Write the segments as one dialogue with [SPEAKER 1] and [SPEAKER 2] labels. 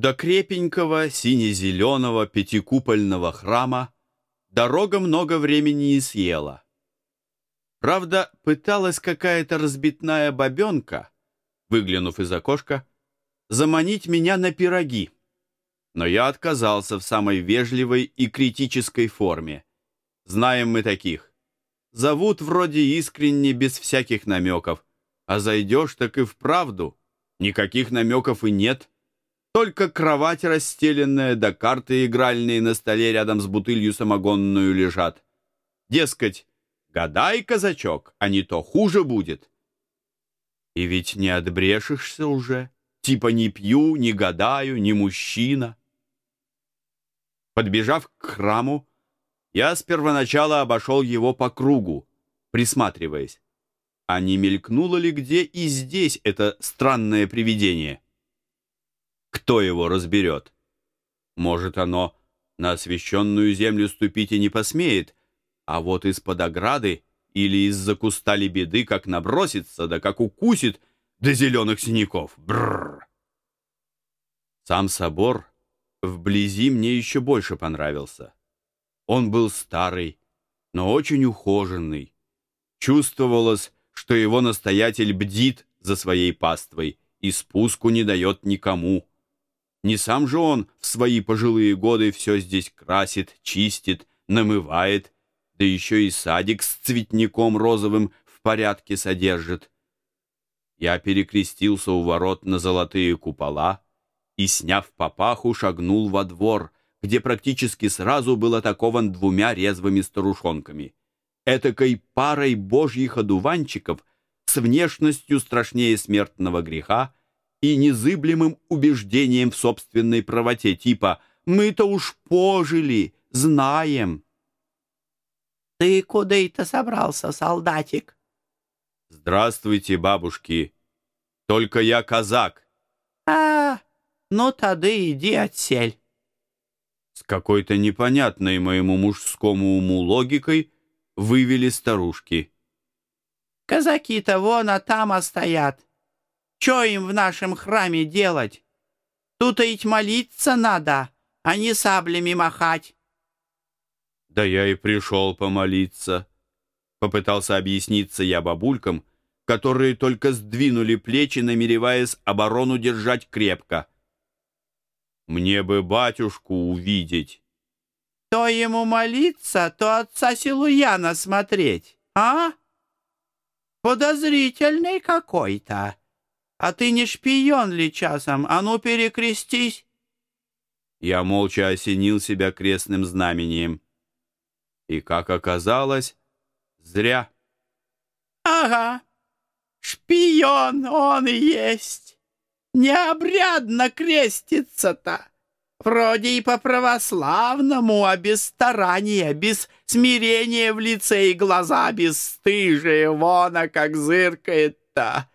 [SPEAKER 1] До крепенького сине-зеленого пятикупольного храма дорога много времени не съела. Правда, пыталась какая-то разбитная бабенка, выглянув из окошка, заманить меня на пироги. Но я отказался в самой вежливой и критической форме. Знаем мы таких. Зовут вроде искренне, без всяких намеков, а зайдешь так и вправду. Никаких намеков и нет. Только кровать расстеленная, да карты игральные на столе рядом с бутылью самогонную лежат. Дескать, гадай, казачок, а не то хуже будет. И ведь не отбрешешься уже. Типа не пью, не гадаю, не мужчина. Подбежав к храму, я с первоначала обошел его по кругу, присматриваясь. А не мелькнуло ли где и здесь это странное привидение? Кто его разберет? Может, оно на освященную землю ступить и не посмеет, а вот из-под ограды или из-за куста лебеды как набросится, да как укусит до зеленых синяков. Бррр! Сам собор вблизи мне еще больше понравился. Он был старый, но очень ухоженный. Чувствовалось, что его настоятель бдит за своей паствой и спуску не дает никому. Не сам же он в свои пожилые годы все здесь красит, чистит, намывает, да еще и садик с цветником розовым в порядке содержит. Я перекрестился у ворот на золотые купола и, сняв папаху, шагнул во двор, где практически сразу был атакован двумя резвыми старушонками. Этакой парой божьих одуванчиков с внешностью страшнее смертного греха и незыблемым убеждением в собственной правоте, типа «мы-то уж пожили, знаем».
[SPEAKER 2] «Ты куда это собрался, солдатик?»
[SPEAKER 1] «Здравствуйте, бабушки. Только я казак».
[SPEAKER 2] «А, ну тогда иди отсель».
[SPEAKER 1] С какой-то непонятной моему мужскому уму логикой вывели старушки.
[SPEAKER 2] «Казаки-то вон, а там стоят. Че им в нашем храме делать? Тут ведь молиться надо, а не саблями махать».
[SPEAKER 1] «Да я и пришел помолиться», — попытался объясниться я бабулькам, которые только сдвинули плечи, намереваясь оборону держать крепко. «Мне бы батюшку увидеть».
[SPEAKER 2] То ему молиться, то отца Силуяна смотреть, а? Подозрительный какой-то. А ты не шпион ли часом? А ну перекрестись.
[SPEAKER 1] Я молча осенил себя крестным знамением. И, как оказалось, зря.
[SPEAKER 2] Ага, шпион он и есть. Необрядно крестится-то. Вроде и по-православному, а без старания, без смирения в лице и глаза бесстыжие, вон, а как зыркает-то.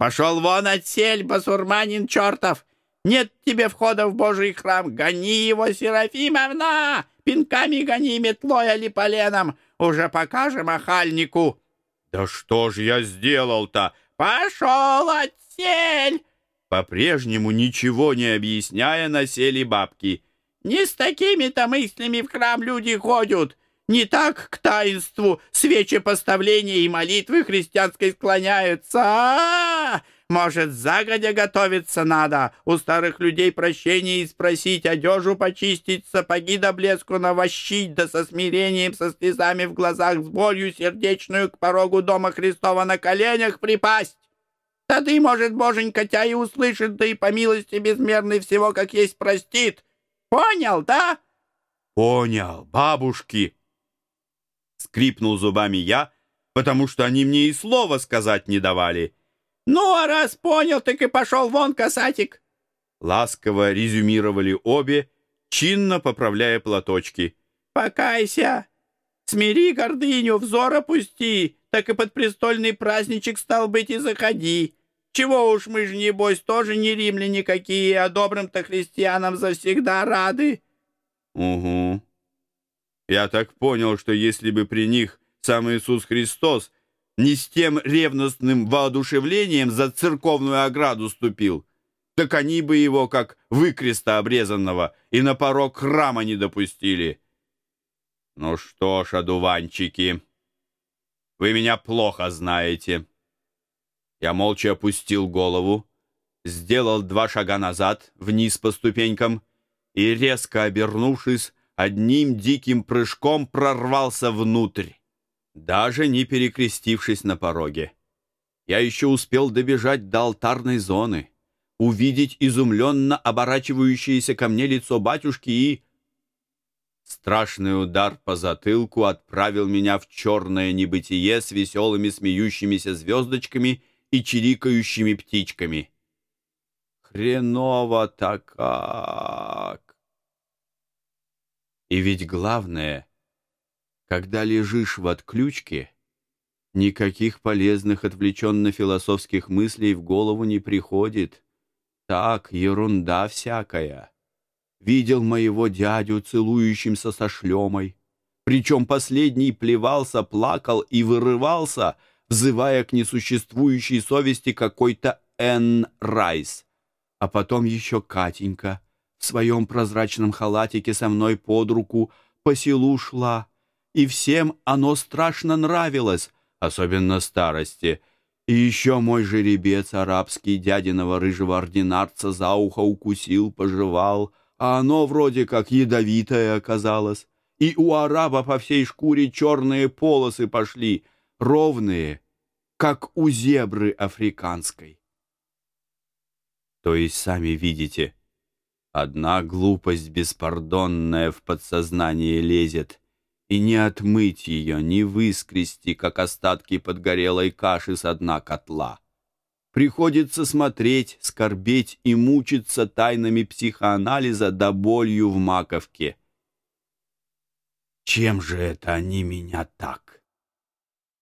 [SPEAKER 2] Пошел вон отсель, басурманин чертов! Нет тебе входа в Божий храм, гони его, Серафимовна! Пинками гони метлой или поленом, уже покажем охальнику.
[SPEAKER 1] Да что ж я сделал-то?
[SPEAKER 2] Пошел отсель!
[SPEAKER 1] По-прежнему ничего не объясняя, насели бабки.
[SPEAKER 2] Не с такими-то мыслями в храм люди ходят. Не так к таинству свечи поставления и молитвы христианской склоняются. А, -а, -а! Может, загодя готовиться надо, у старых людей прощения и спросить, одежу почистить, сапоги до блеску навощить, да со смирением, со слезами в глазах, с болью сердечную к порогу дома Христова на коленях припасть. Тады, может, боженька тебя и услышит, да и по милости безмерной всего, как есть, простит. Понял, да?
[SPEAKER 1] Понял, бабушки. Скрипнул зубами я, потому что они мне и слова сказать не давали.
[SPEAKER 2] Ну, а раз понял, так и пошел вон, касатик.
[SPEAKER 1] Ласково резюмировали обе, чинно поправляя платочки.
[SPEAKER 2] Покайся, смири гордыню, взор опусти, так и под престольный праздничек стал быть и заходи. Чего уж мы же, небось, тоже не римляне какие, а добрым-то христианам завсегда рады.
[SPEAKER 1] Угу. Я так понял, что если бы при них сам Иисус Христос не с тем ревностным воодушевлением за церковную ограду ступил, так они бы его, как выкреста обрезанного, и на порог храма не допустили. Ну что ж, одуванчики, вы меня плохо знаете. Я молча опустил голову, сделал два шага назад, вниз по ступенькам, и, резко обернувшись, одним диким прыжком прорвался внутрь, даже не перекрестившись на пороге. Я еще успел добежать до алтарной зоны, увидеть изумленно оборачивающееся ко мне лицо батюшки и... Страшный удар по затылку отправил меня в черное небытие с веселыми смеющимися звездочками и чирикающими птичками. Хреново-то как! И ведь главное, когда лежишь в отключке, никаких полезных отвлеченно-философских мыслей в голову не приходит. Так, ерунда всякая. Видел моего дядю целующимся со шлемой. Причем последний плевался, плакал и вырывался, взывая к несуществующей совести какой-то Энн Райс. А потом еще Катенька в своем прозрачном халатике со мной под руку по селу шла. И всем оно страшно нравилось, особенно старости. И еще мой жеребец арабский дядиного рыжего ординарца за ухо укусил, пожевал, а оно вроде как ядовитое оказалось. И у араба по всей шкуре черные полосы пошли, ровные, как у зебры африканской. То есть, сами видите, одна глупость беспардонная в подсознание лезет, и не отмыть ее, не выскрести, как остатки подгорелой каши с дна котла. Приходится смотреть, скорбеть и мучиться тайнами психоанализа да болью в маковке. Чем же это они меня так?